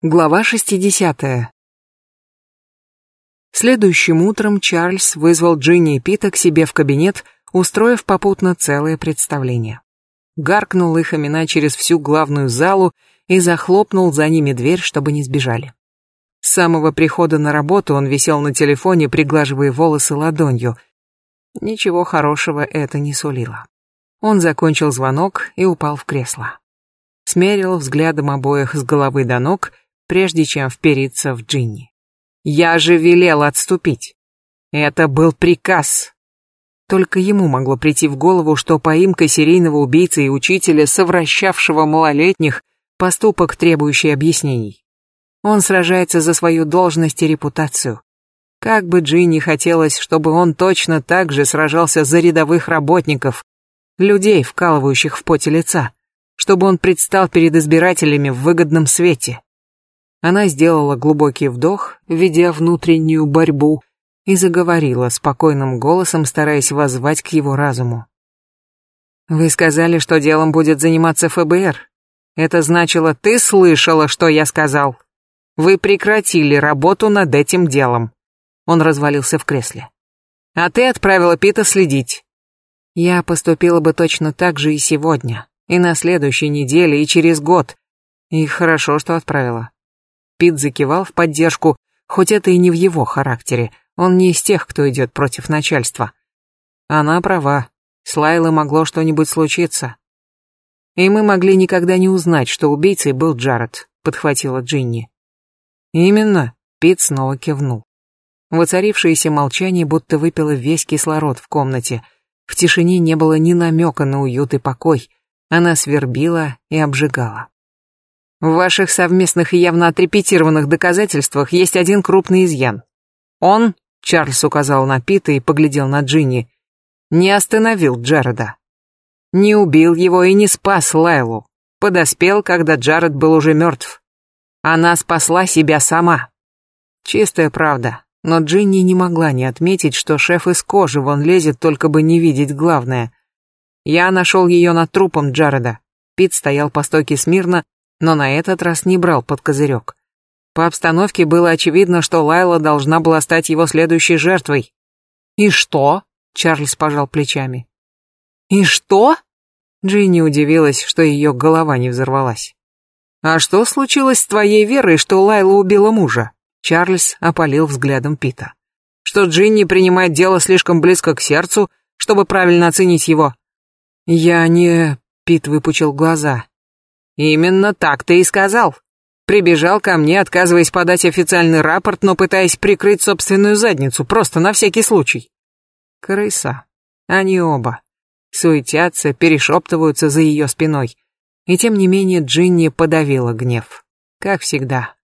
Глава 60. Следующим утром Чарльз вызвал Джинни и Пита к себе в кабинет, устроив попутно целое представление. Гаркнул их имена через всю главную залу и захлопнул за ними дверь, чтобы не сбежали. С самого прихода на работу он висел на телефоне, приглаживая волосы ладонью. Ничего хорошего это не сулило. Он закончил звонок и упал в кресло. Смерил взглядом обоих с головы до ног прежде чем впериться в Джинни. «Я же велел отступить. Это был приказ». Только ему могло прийти в голову, что поимка серийного убийцы и учителя, совращавшего малолетних, поступок, требующий объяснений. Он сражается за свою должность и репутацию. Как бы Джинни хотелось, чтобы он точно так же сражался за рядовых работников, людей, вкалывающих в поте лица, чтобы он предстал перед избирателями в выгодном свете. Она сделала глубокий вдох, ведя внутреннюю борьбу, и заговорила спокойным голосом, стараясь воззвать к его разуму. «Вы сказали, что делом будет заниматься ФБР. Это значило, ты слышала, что я сказал. Вы прекратили работу над этим делом». Он развалился в кресле. «А ты отправила Пита следить». «Я поступила бы точно так же и сегодня, и на следующей неделе, и через год. И хорошо, что отправила. Пит закивал в поддержку, хоть это и не в его характере, он не из тех, кто идет против начальства. Она права, с Лайлой могло что-нибудь случиться. И мы могли никогда не узнать, что убийцей был Джаред, подхватила Джинни. Именно, Пит снова кивнул. Воцарившееся молчание будто выпило весь кислород в комнате. В тишине не было ни намека на уют и покой. Она свербила и обжигала. В ваших совместных и явно отрепетированных доказательствах есть один крупный изъян. Он, Чарльз указал на Пита и поглядел на Джинни, не остановил Джареда. Не убил его и не спас Лайлу. Подоспел, когда Джаред был уже мертв. Она спасла себя сама. Чистая правда, но Джинни не могла не отметить, что шеф из кожи вон лезет, только бы не видеть главное. Я нашел ее над трупом Джареда. Пит стоял по стойке смирно, но на этот раз не брал под козырек. По обстановке было очевидно, что Лайла должна была стать его следующей жертвой. «И что?» — Чарльз пожал плечами. «И что?» Джинни удивилась, что ее голова не взорвалась. «А что случилось с твоей верой, что Лайла убила мужа?» Чарльз опалил взглядом Пита. «Что Джинни принимает дело слишком близко к сердцу, чтобы правильно оценить его?» «Я не...» — Пит выпучил глаза. Именно так ты и сказал. Прибежал ко мне, отказываясь подать официальный рапорт, но пытаясь прикрыть собственную задницу, просто на всякий случай. Крыса. Они оба. Суетятся, перешептываются за ее спиной. И тем не менее Джинни подавила гнев. Как всегда.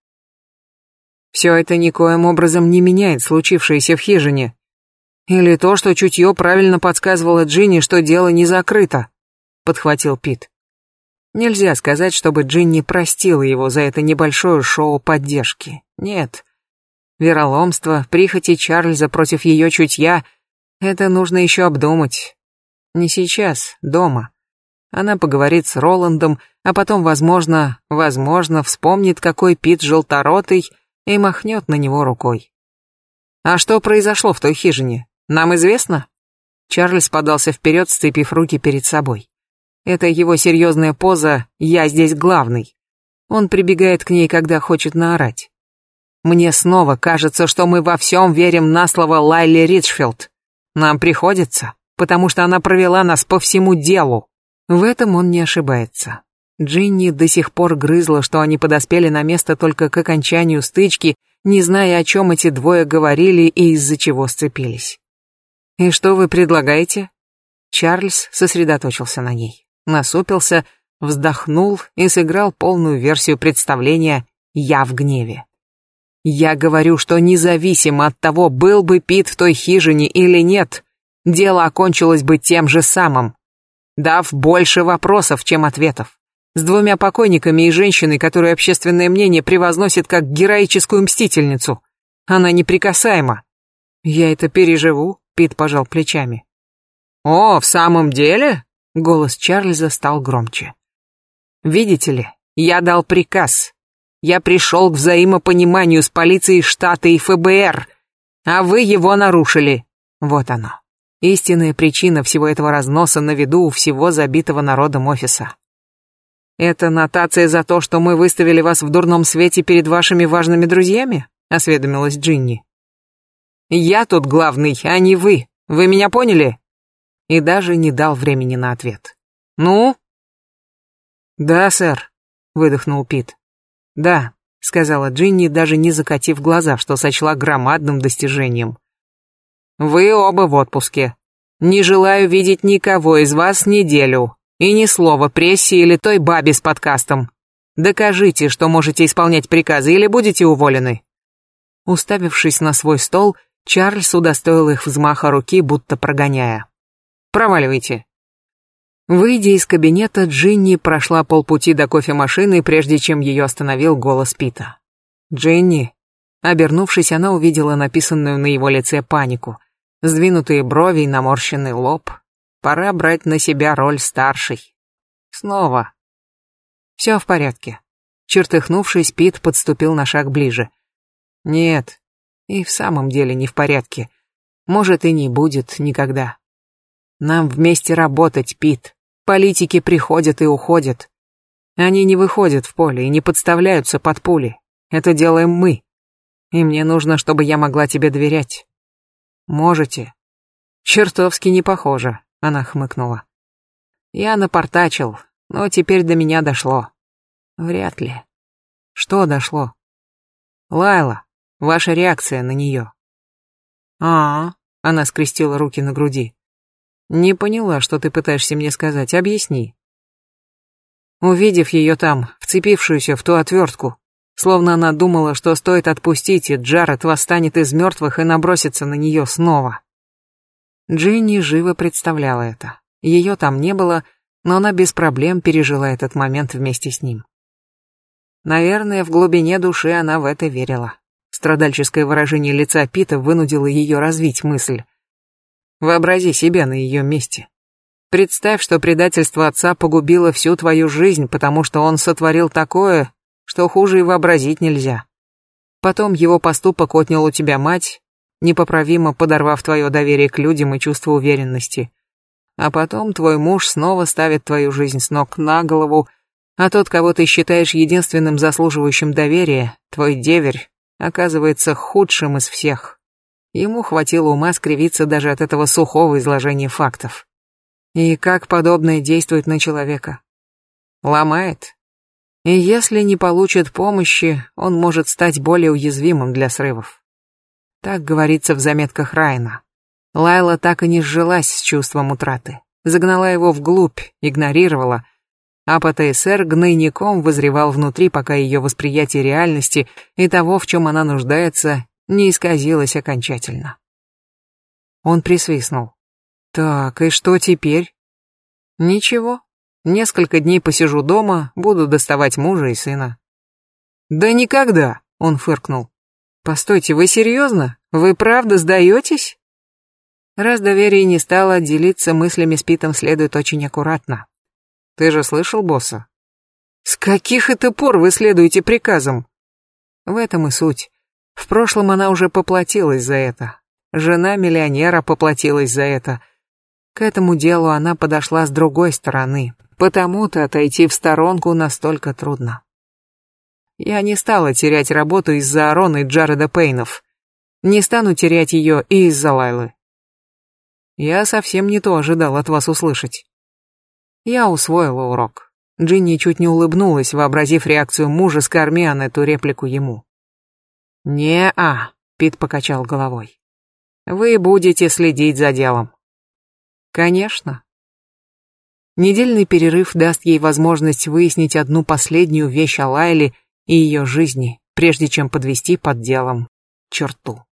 Все это никоим образом не меняет случившееся в хижине. Или то, что чутье правильно подсказывало Джинни, что дело не закрыто, подхватил Пит. Нельзя сказать, чтобы Джинни простила его за это небольшое шоу поддержки. Нет. Вероломство, прихоти Чарльза против ее чутья — это нужно еще обдумать. Не сейчас, дома. Она поговорит с Роландом, а потом, возможно, возможно, вспомнит, какой Пит желторотый, и махнет на него рукой. А что произошло в той хижине? Нам известно? Чарльз подался вперед, сцепив руки перед собой. Это его серьезная поза «я здесь главный». Он прибегает к ней, когда хочет наорать. Мне снова кажется, что мы во всем верим на слово Лайли Ричфилд. Нам приходится, потому что она провела нас по всему делу. В этом он не ошибается. Джинни до сих пор грызла, что они подоспели на место только к окончанию стычки, не зная, о чем эти двое говорили и из-за чего сцепились. «И что вы предлагаете?» Чарльз сосредоточился на ней насупился, вздохнул и сыграл полную версию представления «Я в гневе». Я говорю, что независимо от того, был бы Пит в той хижине или нет, дело окончилось бы тем же самым, дав больше вопросов, чем ответов. С двумя покойниками и женщиной, которую общественное мнение превозносит как героическую мстительницу. Она неприкасаема. Я это переживу, Пит пожал плечами. О, в самом деле? Голос Чарльза стал громче. «Видите ли, я дал приказ. Я пришел к взаимопониманию с полицией штата и ФБР, а вы его нарушили. Вот оно. Истинная причина всего этого разноса на виду у всего забитого народом офиса. Это нотация за то, что мы выставили вас в дурном свете перед вашими важными друзьями? Осведомилась Джинни. Я тут главный, а не вы. Вы меня поняли? И даже не дал времени на ответ. Ну? Да, сэр, выдохнул Пит. «Да», — сказала Джинни, даже не закатив глаза, что сочла громадным достижением. «Вы оба в отпуске. Не желаю видеть никого из вас неделю. И ни слова прессе или той бабе с подкастом. Докажите, что можете исполнять приказы или будете уволены». Уставившись на свой стол, Чарльз удостоил их взмаха руки, будто прогоняя. «Проваливайте. Выйдя из кабинета, Джинни прошла полпути до кофемашины, прежде чем ее остановил голос Пита. «Джинни». Обернувшись, она увидела написанную на его лице панику. Сдвинутые брови и наморщенный лоб. Пора брать на себя роль старшей. Снова. Все в порядке. Чертыхнувшись, Пит подступил на шаг ближе. Нет, и в самом деле не в порядке. Может, и не будет никогда. Нам вместе работать, Пит. Политики приходят и уходят. Они не выходят в поле и не подставляются под пули. Это делаем мы. И мне нужно, чтобы я могла тебе доверять. Можете? Чертовски не похоже, она хмыкнула. Я напортачил, но теперь до меня дошло. Вряд ли. Что дошло? Лайла, ваша реакция на нее. А, -а, -а она скрестила руки на груди. Не поняла, что ты пытаешься мне сказать. Объясни. Увидев ее там, вцепившуюся в ту отвертку, словно она думала, что стоит отпустить, и Джаред восстанет из мертвых и набросится на нее снова. Джинни живо представляла это. Ее там не было, но она без проблем пережила этот момент вместе с ним. Наверное, в глубине души она в это верила. Страдальческое выражение лица Пита вынудило ее развить мысль. Вообрази себя на ее месте. Представь, что предательство отца погубило всю твою жизнь, потому что он сотворил такое, что хуже и вообразить нельзя. Потом его поступок отнял у тебя мать, непоправимо подорвав твое доверие к людям и чувство уверенности. А потом твой муж снова ставит твою жизнь с ног на голову, а тот, кого ты считаешь единственным заслуживающим доверия, твой деверь, оказывается худшим из всех. Ему хватило ума скривиться даже от этого сухого изложения фактов. И как подобное действует на человека? Ломает. И если не получит помощи, он может стать более уязвимым для срывов. Так говорится в заметках Райна. Лайла так и не сжилась с чувством утраты. Загнала его вглубь, игнорировала, а ПТСР гнойником вызревал внутри, пока ее восприятие реальности и того, в чем она нуждается, не исказилась окончательно. Он присвистнул. «Так, и что теперь?» «Ничего. Несколько дней посижу дома, буду доставать мужа и сына». «Да никогда!» — он фыркнул. «Постойте, вы серьезно? Вы правда сдаетесь?» Раз доверие не стало, делиться мыслями с Питом следует очень аккуратно. «Ты же слышал босса?» «С каких это пор вы следуете приказам?» В этом и суть. В прошлом она уже поплатилась за это. Жена миллионера поплатилась за это. К этому делу она подошла с другой стороны, потому-то отойти в сторонку настолько трудно. Я не стала терять работу из-за Арона и Джареда Пейнов. Не стану терять ее и из-за Лайлы. Я совсем не то ожидал от вас услышать. Я усвоила урок. Джинни чуть не улыбнулась, вообразив реакцию мужа с на эту реплику ему. «Не-а», — Пит покачал головой. «Вы будете следить за делом». «Конечно». Недельный перерыв даст ей возможность выяснить одну последнюю вещь о Лайле и ее жизни, прежде чем подвести под делом черту.